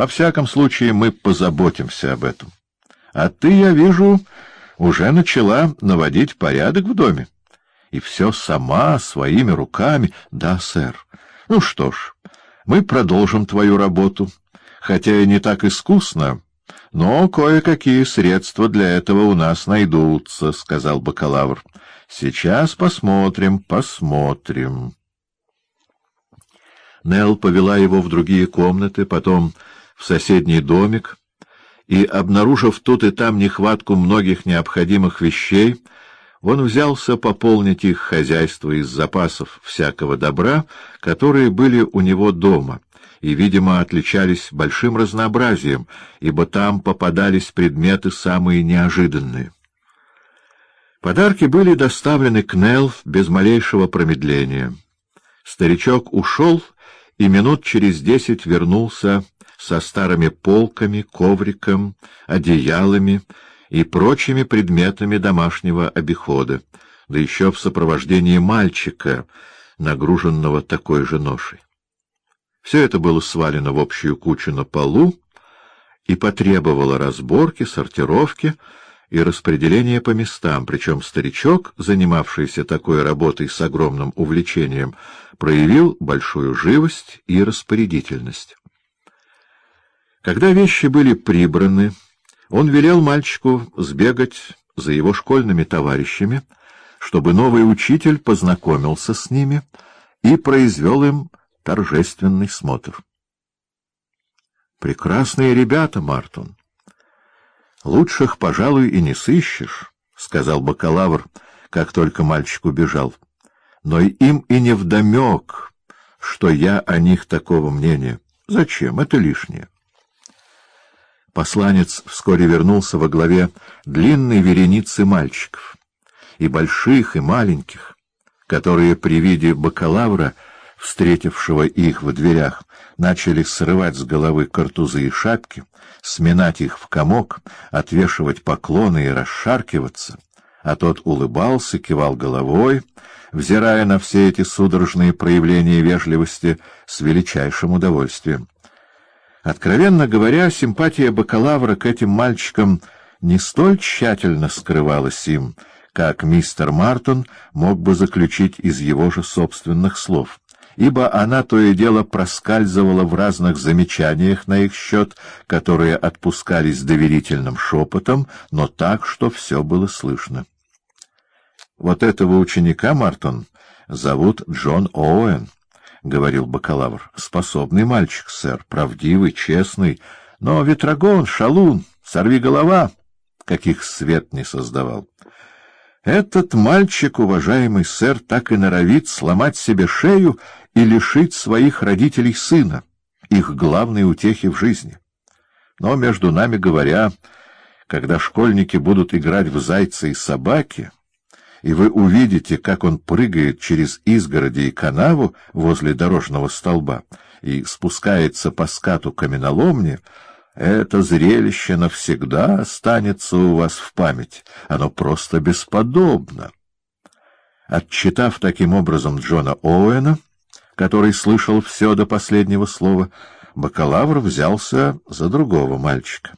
Во всяком случае, мы позаботимся об этом. А ты, я вижу, уже начала наводить порядок в доме. И все сама, своими руками. Да, сэр. Ну что ж, мы продолжим твою работу, хотя и не так искусно, но кое-какие средства для этого у нас найдутся, — сказал бакалавр. Сейчас посмотрим, посмотрим. Нелл повела его в другие комнаты, потом в соседний домик, и, обнаружив тут и там нехватку многих необходимых вещей, он взялся пополнить их хозяйство из запасов всякого добра, которые были у него дома, и, видимо, отличались большим разнообразием, ибо там попадались предметы самые неожиданные. Подарки были доставлены к Нелл без малейшего промедления. Старичок ушел и минут через десять вернулся со старыми полками, ковриком, одеялами и прочими предметами домашнего обихода, да еще в сопровождении мальчика, нагруженного такой же ношей. Все это было свалено в общую кучу на полу и потребовало разборки, сортировки и распределения по местам, причем старичок, занимавшийся такой работой с огромным увлечением, проявил большую живость и распорядительность. Когда вещи были прибраны, он велел мальчику сбегать за его школьными товарищами, чтобы новый учитель познакомился с ними и произвел им торжественный смотр. «Прекрасные ребята, Мартон. Лучших, пожалуй, и не сыщешь», — сказал бакалавр, как только мальчик убежал. «Но им и не вдомек, что я о них такого мнения. Зачем? Это лишнее». Посланец вскоре вернулся во главе длинной вереницы мальчиков, и больших, и маленьких, которые при виде бакалавра, встретившего их в дверях, начали срывать с головы картузы и шапки, сминать их в комок, отвешивать поклоны и расшаркиваться, а тот улыбался, кивал головой, взирая на все эти судорожные проявления вежливости с величайшим удовольствием. Откровенно говоря, симпатия бакалавра к этим мальчикам не столь тщательно скрывалась им, как мистер Мартон мог бы заключить из его же собственных слов, ибо она то и дело проскальзывала в разных замечаниях на их счет, которые отпускались доверительным шепотом, но так, что все было слышно. Вот этого ученика, Мартон, зовут Джон Оуэн. — говорил бакалавр. — Способный мальчик, сэр, правдивый, честный, но ветрогон, шалун, сорви голова, каких свет не создавал. Этот мальчик, уважаемый сэр, так и норовит сломать себе шею и лишить своих родителей сына, их главной утехи в жизни. Но, между нами говоря, когда школьники будут играть в зайца и собаки и вы увидите, как он прыгает через изгороди и канаву возле дорожного столба и спускается по скату каменоломни, это зрелище навсегда останется у вас в память. Оно просто бесподобно. Отчитав таким образом Джона Оуэна, который слышал все до последнего слова, бакалавр взялся за другого мальчика.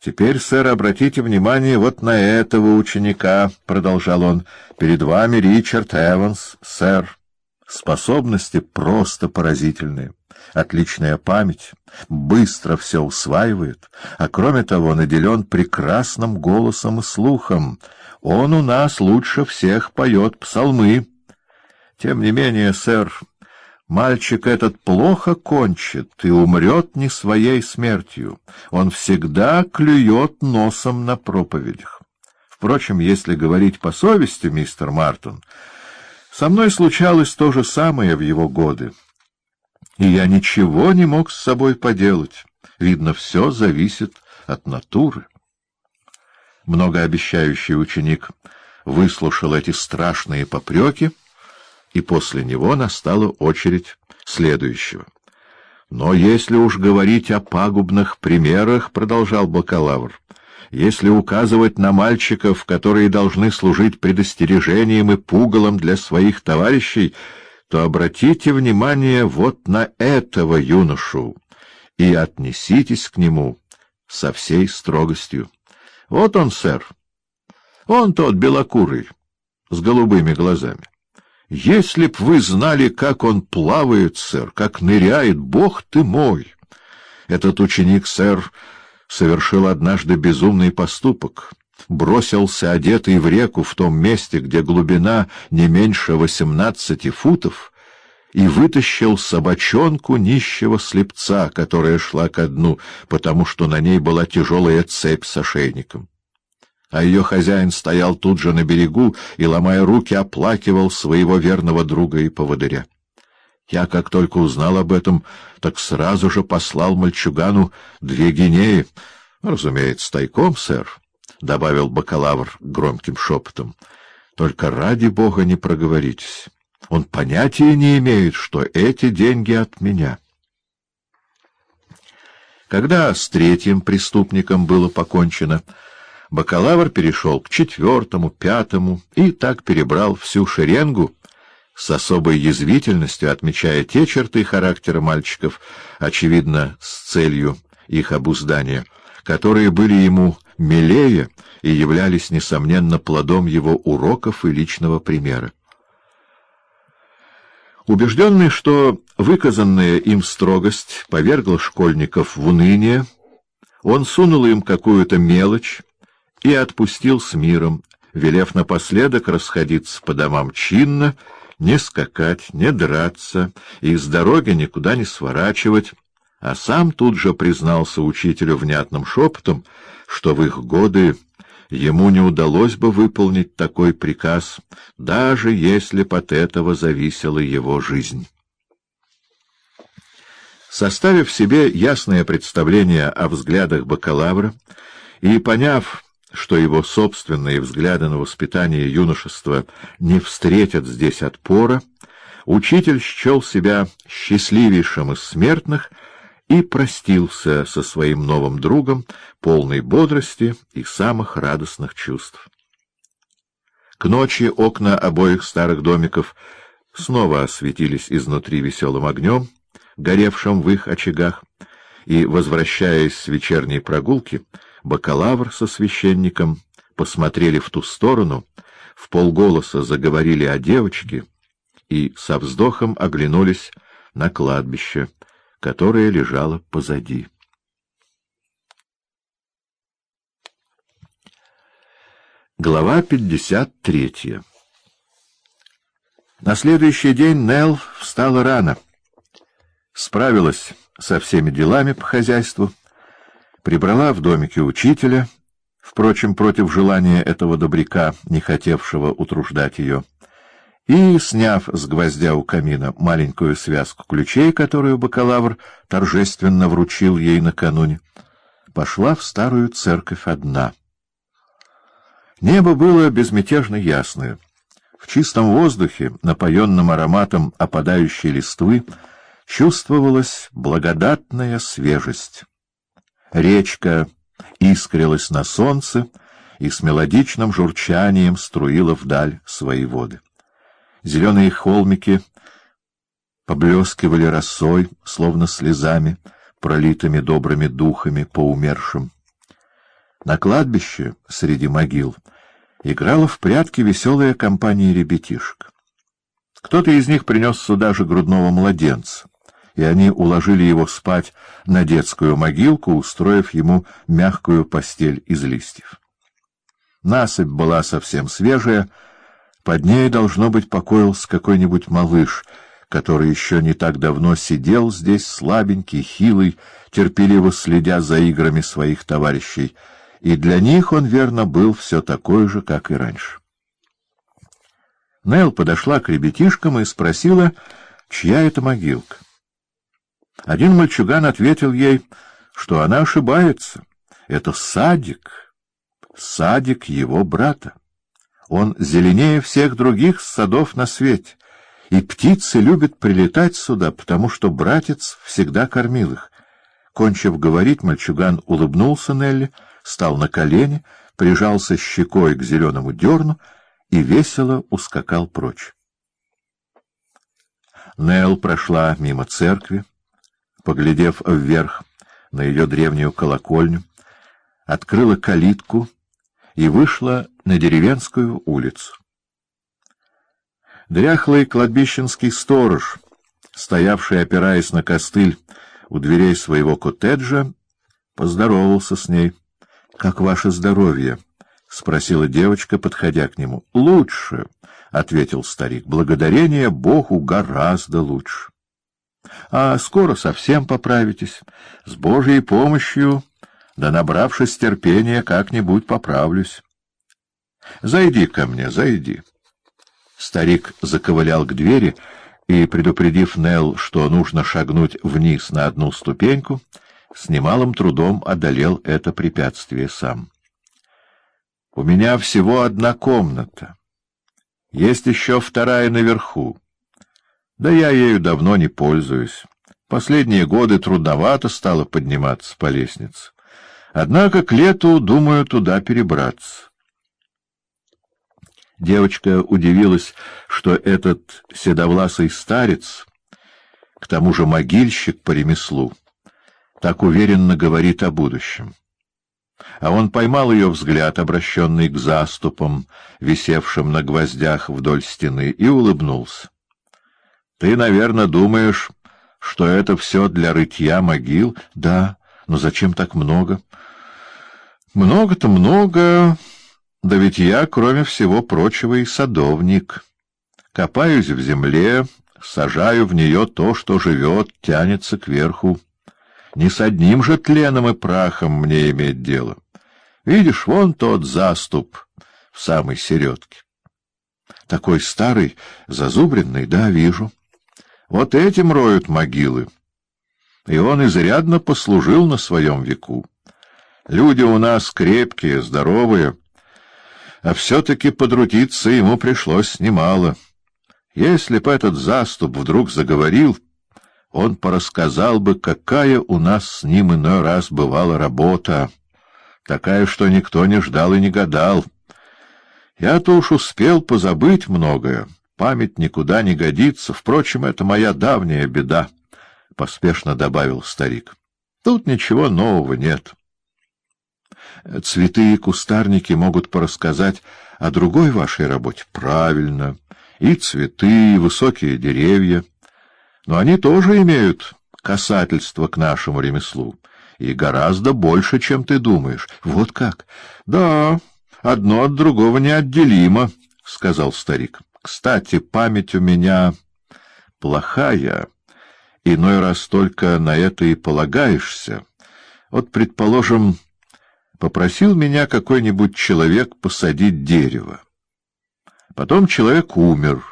Теперь, сэр, обратите внимание вот на этого ученика, — продолжал он. — Перед вами Ричард Эванс, сэр. Способности просто поразительные. Отличная память, быстро все усваивает, а кроме того наделен прекрасным голосом и слухом. Он у нас лучше всех поет псалмы. Тем не менее, сэр, Мальчик этот плохо кончит и умрет не своей смертью. Он всегда клюет носом на проповедях. Впрочем, если говорить по совести, мистер Мартон, со мной случалось то же самое в его годы. И я ничего не мог с собой поделать. Видно, все зависит от натуры. Многообещающий ученик выслушал эти страшные попреки, и после него настала очередь следующего. Но если уж говорить о пагубных примерах, — продолжал бакалавр, — если указывать на мальчиков, которые должны служить предостережением и пугалом для своих товарищей, то обратите внимание вот на этого юношу и отнеситесь к нему со всей строгостью. Вот он, сэр. Он тот белокурый, с голубыми глазами. Если б вы знали, как он плавает, сэр, как ныряет, бог ты мой! Этот ученик, сэр, совершил однажды безумный поступок. Бросился одетый в реку в том месте, где глубина не меньше восемнадцати футов, и вытащил собачонку нищего слепца, которая шла ко дну, потому что на ней была тяжелая цепь с ошейником а ее хозяин стоял тут же на берегу и, ломая руки, оплакивал своего верного друга и поводыря. Я, как только узнал об этом, так сразу же послал мальчугану две гинеи. — Разумеется, тайком, сэр, — добавил бакалавр громким шепотом. — Только ради бога не проговоритесь. Он понятия не имеет, что эти деньги от меня. Когда с третьим преступником было покончено, бакалавр перешел к четвертому, пятому и так перебрал всю шеренгу, с особой язвительностью отмечая те черты характера мальчиков, очевидно, с целью их обуздания, которые были ему милее и являлись, несомненно, плодом его уроков и личного примера. Убежденный, что выказанная им строгость повергла школьников в уныние, он сунул им какую-то мелочь, и отпустил с миром, велев напоследок расходиться по домам чинно, не скакать, не драться и с дороги никуда не сворачивать, а сам тут же признался учителю внятным шепотом, что в их годы ему не удалось бы выполнить такой приказ, даже если б от этого зависела его жизнь. Составив себе ясное представление о взглядах бакалавра и поняв, что его собственные взгляды на воспитание юношества не встретят здесь отпора, учитель счел себя счастливейшим из смертных и простился со своим новым другом, полной бодрости и самых радостных чувств. К ночи окна обоих старых домиков снова осветились изнутри веселым огнем, горевшим в их очагах, и, возвращаясь с вечерней прогулки, бакалавр со священником посмотрели в ту сторону, в полголоса заговорили о девочке и со вздохом оглянулись на кладбище, которое лежало позади. Глава 53 На следующий день Нелл встала рано, справилась со всеми делами по хозяйству, прибрала в домике учителя, впрочем, против желания этого добряка, не хотевшего утруждать ее, и, сняв с гвоздя у камина маленькую связку ключей, которую бакалавр торжественно вручил ей накануне, пошла в старую церковь одна. Небо было безмятежно ясное. В чистом воздухе, напоенном ароматом опадающей листвы, чувствовалась благодатная свежесть. Речка искрилась на солнце и с мелодичным журчанием струила вдаль свои воды. Зеленые холмики поблескивали росой, словно слезами, пролитыми добрыми духами по умершим. На кладбище, среди могил, играла в прятки веселая компания ребятишек. Кто-то из них принес сюда же грудного младенца и они уложили его спать на детскую могилку, устроив ему мягкую постель из листьев. Насыпь была совсем свежая, под ней, должно быть, покоился какой-нибудь малыш, который еще не так давно сидел здесь, слабенький, хилый, терпеливо следя за играми своих товарищей, и для них он, верно, был все такой же, как и раньше. Нел подошла к ребятишкам и спросила, чья это могилка. Один мальчуган ответил ей, что она ошибается. Это садик, садик его брата. Он зеленее всех других садов на свете, и птицы любят прилетать сюда, потому что братец всегда кормил их. Кончив говорить, мальчуган улыбнулся Нелли, стал на колени, прижался щекой к зеленому дерну и весело ускакал прочь. Нелл прошла мимо церкви, поглядев вверх на ее древнюю колокольню, открыла калитку и вышла на деревенскую улицу. Дряхлый кладбищенский сторож, стоявший, опираясь на костыль у дверей своего коттеджа, поздоровался с ней. — Как ваше здоровье? — спросила девочка, подходя к нему. — Лучше, — ответил старик. — Благодарение Богу гораздо лучше. — А скоро совсем поправитесь. С Божьей помощью, да набравшись терпения, как-нибудь поправлюсь. — Зайди ко мне, зайди. Старик заковылял к двери и, предупредив Нелл, что нужно шагнуть вниз на одну ступеньку, с немалым трудом одолел это препятствие сам. — У меня всего одна комната. Есть еще вторая наверху. Да я ею давно не пользуюсь. Последние годы трудновато стало подниматься по лестнице. Однако к лету думаю туда перебраться. Девочка удивилась, что этот седовласый старец, к тому же могильщик по ремеслу, так уверенно говорит о будущем. А он поймал ее взгляд, обращенный к заступам, висевшим на гвоздях вдоль стены, и улыбнулся. — Ты, наверное, думаешь, что это все для рытья могил? — Да, но зачем так много? — Много-то много... Да ведь я, кроме всего прочего, и садовник. Копаюсь в земле, сажаю в нее то, что живет, тянется кверху. Не с одним же тленом и прахом мне иметь дело. Видишь, вон тот заступ в самой середке. Такой старый, зазубренный, да, вижу. Вот этим роют могилы. И он изрядно послужил на своем веку. Люди у нас крепкие, здоровые, а все-таки подрудиться ему пришлось немало. Если б этот заступ вдруг заговорил, он порассказал бы, какая у нас с ним иной раз бывала работа, такая, что никто не ждал и не гадал. Я-то уж успел позабыть многое, память никуда не годится, впрочем, это моя давняя беда, — поспешно добавил старик. Тут ничего нового нет. Цветы и кустарники могут порассказать о другой вашей работе. Правильно. И цветы, и высокие деревья. Но они тоже имеют касательство к нашему ремеслу. И гораздо больше, чем ты думаешь. Вот как? Да, одно от другого неотделимо, — сказал старик. Кстати, память у меня плохая. Иной раз только на это и полагаешься. Вот, предположим, попросил меня какой-нибудь человек посадить дерево. Потом человек умер,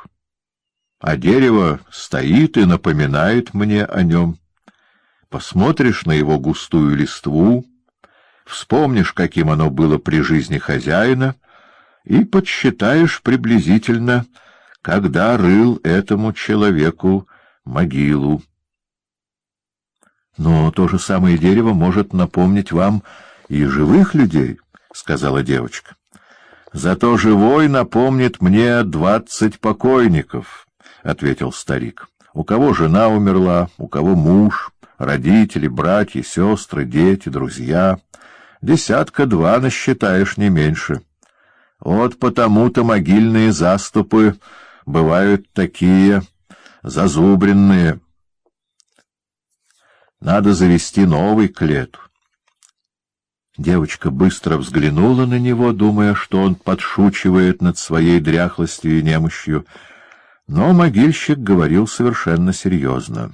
а дерево стоит и напоминает мне о нем. Посмотришь на его густую листву, вспомнишь, каким оно было при жизни хозяина, и подсчитаешь приблизительно, когда рыл этому человеку могилу. Но то же самое дерево может напомнить вам и живых людей, — сказала девочка. — Зато живой напомнит мне двадцать покойников, — ответил старик. — У кого жена умерла, у кого муж, родители, братья, сестры, дети, друзья. Десятка-два насчитаешь не меньше. Вот потому-то могильные заступы бывают такие зазубренные. Надо завести новый клету. Девочка быстро взглянула на него, думая, что он подшучивает над своей дряхлостью и немощью, но могильщик говорил совершенно серьезно.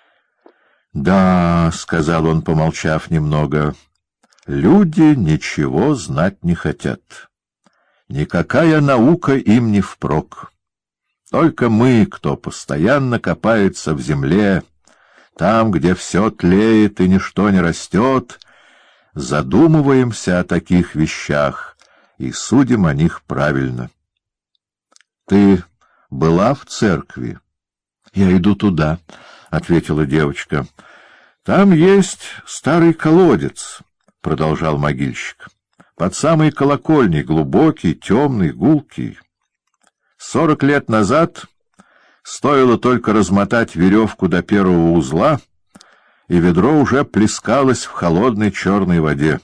— Да, — сказал он, помолчав немного, — люди ничего знать не хотят. Никакая наука им не впрок. Только мы, кто постоянно копается в земле, там, где все тлеет и ничто не растет, — задумываемся о таких вещах и судим о них правильно. — Ты была в церкви? — Я иду туда, — ответила девочка. — Там есть старый колодец, — продолжал могильщик. — Под самой колокольней, глубокий, темный, гулкий. Сорок лет назад стоило только размотать веревку до первого узла — и ведро уже плескалось в холодной черной воде.